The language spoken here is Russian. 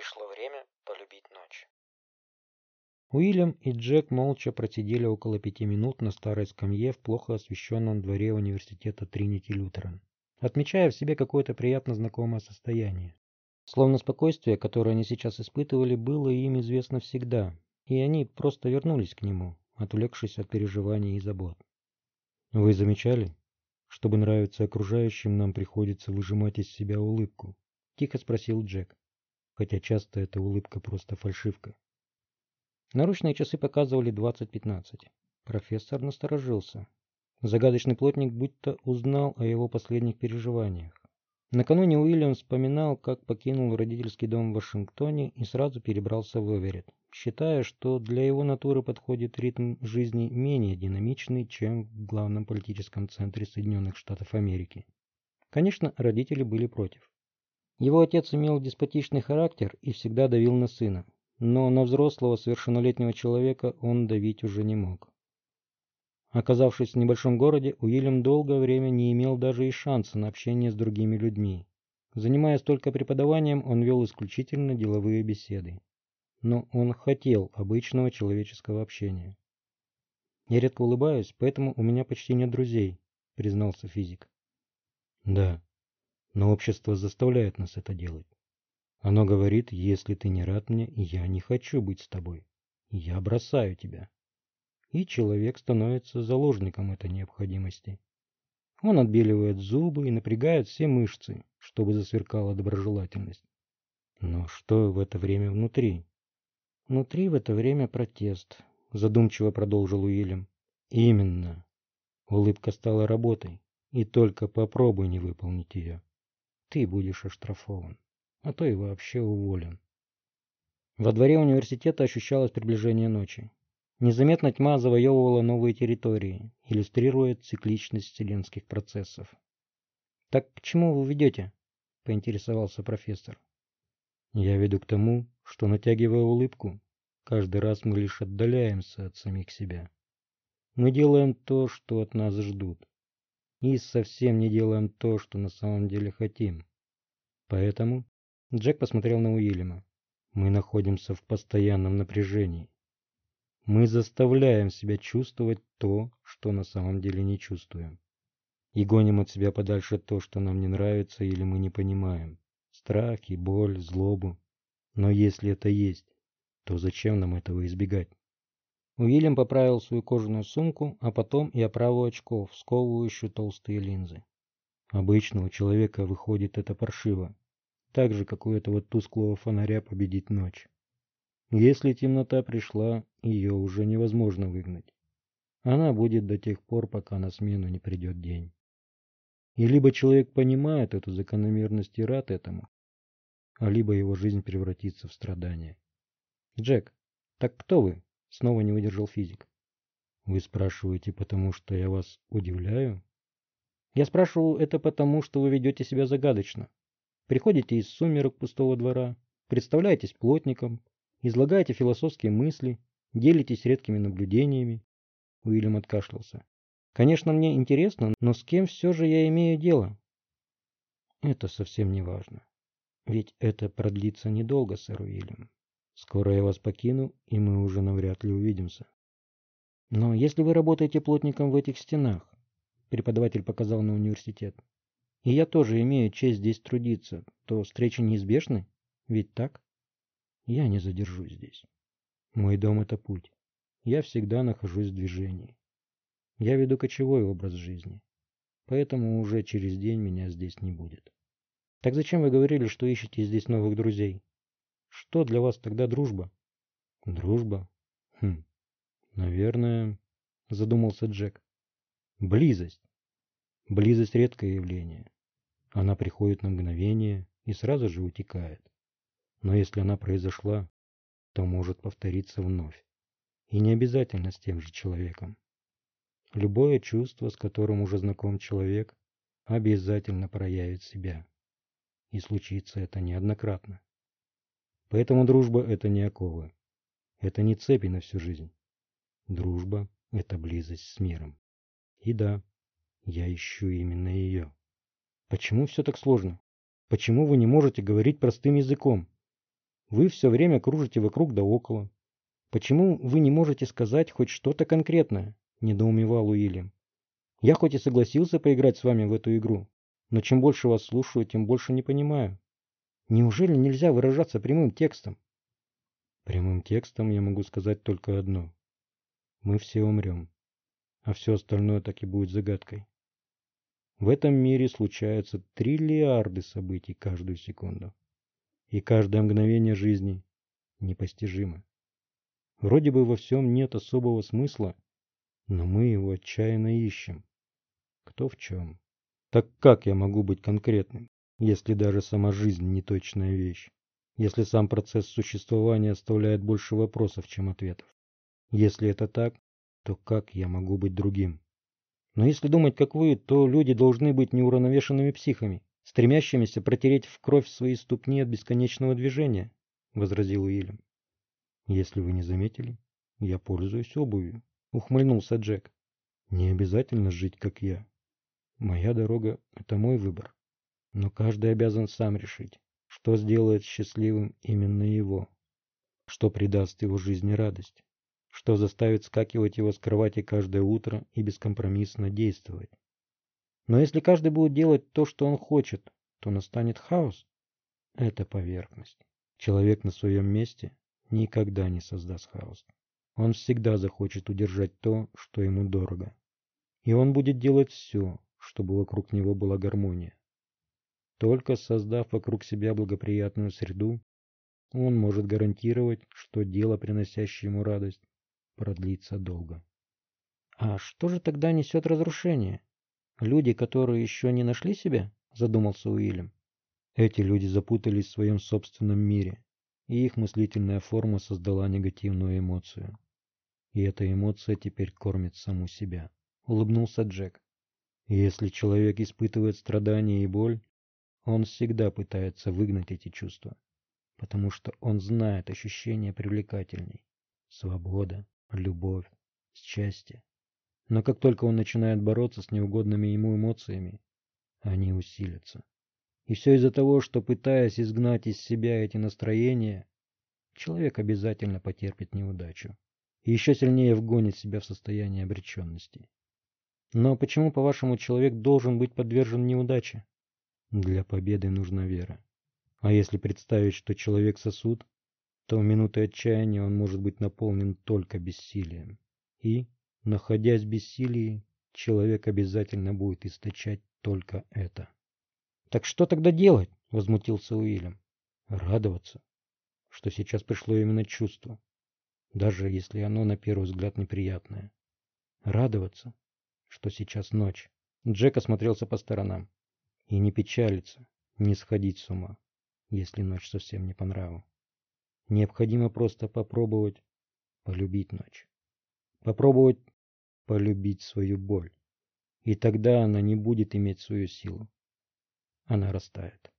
Пришло время полюбить ночь. Уильям и Джек молча просидели около пяти минут на старой скамье в плохо освещенном дворе университета Тринити Лютеран, отмечая в себе какое-то приятно знакомое состояние. Словно спокойствие, которое они сейчас испытывали, было им известно всегда, и они просто вернулись к нему, отвлекшись от переживаний и забот. Вы замечали? Чтобы нравиться окружающим, нам приходится выжимать из себя улыбку, тихо спросил Джек, хотя часто эта улыбка просто фальшивка. Наручные часы показывали 20.15. Профессор насторожился. Загадочный плотник будто узнал о его последних переживаниях. Накануне Уильям вспоминал, как покинул родительский дом в Вашингтоне и сразу перебрался в Эверетт, считая, что для его натуры подходит ритм жизни менее динамичный, чем в главном политическом центре Соединенных Штатов Америки. Конечно, родители были против. Его отец имел деспотичный характер и всегда давил на сына, но на взрослого совершеннолетнего человека он давить уже не мог. Оказавшись в небольшом городе, Уильям долгое время не имел даже и шанса на общение с другими людьми. Занимаясь только преподаванием, он вел исключительно деловые беседы. Но он хотел обычного человеческого общения. «Я редко улыбаюсь, поэтому у меня почти нет друзей», — признался физик. «Да, но общество заставляет нас это делать. Оно говорит, если ты не рад мне, я не хочу быть с тобой. Я бросаю тебя» и человек становится заложником этой необходимости. Он отбеливает зубы и напрягает все мышцы, чтобы засверкала доброжелательность. Но что в это время внутри? Внутри в это время протест, задумчиво продолжил Уильям. Именно. Улыбка стала работой, и только попробуй не выполнить ее. Ты будешь оштрафован, а то и вообще уволен. Во дворе университета ощущалось приближение ночи. Незаметно тьма завоевывала новые территории, иллюстрируя цикличность вселенских процессов. «Так к чему вы ведете?» — поинтересовался профессор. «Я веду к тому, что, натягивая улыбку, каждый раз мы лишь отдаляемся от самих себя. Мы делаем то, что от нас ждут, и совсем не делаем то, что на самом деле хотим. Поэтому Джек посмотрел на Уильяма. Мы находимся в постоянном напряжении. Мы заставляем себя чувствовать то, что на самом деле не чувствуем. И гоним от себя подальше то, что нам не нравится или мы не понимаем. Страхи, боль, злобу. Но если это есть, то зачем нам этого избегать? Уильям поправил свою кожаную сумку, а потом и оправу очков, сковывающую толстые линзы. Обычно у человека выходит это паршиво, так же, как у этого тусклого фонаря победить ночь. Если темнота пришла, ее уже невозможно выгнать. Она будет до тех пор, пока на смену не придет день. И либо человек понимает эту закономерность и рад этому, а либо его жизнь превратится в страдание. Джек, так кто вы? Снова не выдержал физик. Вы спрашиваете, потому что я вас удивляю? Я спрашиваю это потому, что вы ведете себя загадочно. Приходите из сумерок пустого двора, представляетесь плотником, излагаете философские мысли, делитесь редкими наблюдениями. Уильям откашлялся. Конечно, мне интересно, но с кем все же я имею дело? Это совсем не важно. Ведь это продлится недолго, сэр Уильям. Скоро я вас покину, и мы уже навряд ли увидимся. Но если вы работаете плотником в этих стенах, преподаватель показал на университет, и я тоже имею честь здесь трудиться, то встречи неизбежны? Ведь так? Я не задержусь здесь. Мой дом — это путь. Я всегда нахожусь в движении. Я веду кочевой образ жизни. Поэтому уже через день меня здесь не будет. Так зачем вы говорили, что ищете здесь новых друзей? Что для вас тогда дружба? Дружба? Хм, наверное, задумался Джек. Близость. Близость редкое явление. Она приходит на мгновение и сразу же утекает. Но если она произошла, то может повториться вновь. И не обязательно с тем же человеком. Любое чувство, с которым уже знаком человек, обязательно проявит себя. И случится это неоднократно. Поэтому дружба – это не оковы. Это не цепи на всю жизнь. Дружба – это близость с миром. И да, я ищу именно ее. Почему все так сложно? Почему вы не можете говорить простым языком? Вы все время кружите вокруг да около. Почему вы не можете сказать хоть что-то конкретное? Недоумевал Уильям. Я хоть и согласился поиграть с вами в эту игру, но чем больше вас слушаю, тем больше не понимаю. Неужели нельзя выражаться прямым текстом? Прямым текстом я могу сказать только одно. Мы все умрем, а все остальное так и будет загадкой. В этом мире случаются триллиарды событий каждую секунду. И каждое мгновение жизни непостижимо. Вроде бы во всем нет особого смысла, но мы его отчаянно ищем. Кто в чем? Так как я могу быть конкретным, если даже сама жизнь не точная вещь? Если сам процесс существования оставляет больше вопросов, чем ответов? Если это так, то как я могу быть другим? Но если думать как вы, то люди должны быть неуравновешенными психами, стремящимися протереть в кровь свои ступни от бесконечного движения, — возразил Уильям. Если вы не заметили, я пользуюсь обувью, — ухмыльнулся Джек. Не обязательно жить, как я. Моя дорога — это мой выбор. Но каждый обязан сам решить, что сделает счастливым именно его, что придаст его жизни радость, что заставит скакивать его с кровати каждое утро и бескомпромиссно действовать. Но если каждый будет делать то, что он хочет, то настанет хаос. Это поверхность. Человек на своем месте никогда не создаст хаос. Он всегда захочет удержать то, что ему дорого. И он будет делать все, чтобы вокруг него была гармония. Только создав вокруг себя благоприятную среду, он может гарантировать, что дело, приносящее ему радость, продлится долго. А что же тогда несет разрушение? Люди, которые еще не нашли себя? Задумался Уильям. Эти люди запутались в своем собственном мире, и их мыслительная форма создала негативную эмоцию. И эта эмоция теперь кормит саму себя. Улыбнулся Джек. Если человек испытывает страдания и боль, он всегда пытается выгнать эти чувства, потому что он знает ощущения привлекательней. Свобода, любовь, счастье. Но как только он начинает бороться с неугодными ему эмоциями, они усилятся. И все из-за того, что пытаясь изгнать из себя эти настроения, человек обязательно потерпит неудачу и еще сильнее вгонит себя в состояние обреченности. Но почему, по-вашему, человек должен быть подвержен неудаче? Для победы нужна вера. А если представить, что человек сосуд, то в минуты отчаяния он может быть наполнен только бессилием. И, находясь в бессилии, человек обязательно будет источать только это. «Так что тогда делать?» — возмутился Уильям. «Радоваться, что сейчас пришло именно чувство, даже если оно на первый взгляд неприятное. Радоваться, что сейчас ночь. Джек осмотрелся по сторонам. И не печалиться, не сходить с ума, если ночь совсем не по нраву. Необходимо просто попробовать полюбить ночь. Попробовать полюбить свою боль. И тогда она не будет иметь свою силу. Она растает.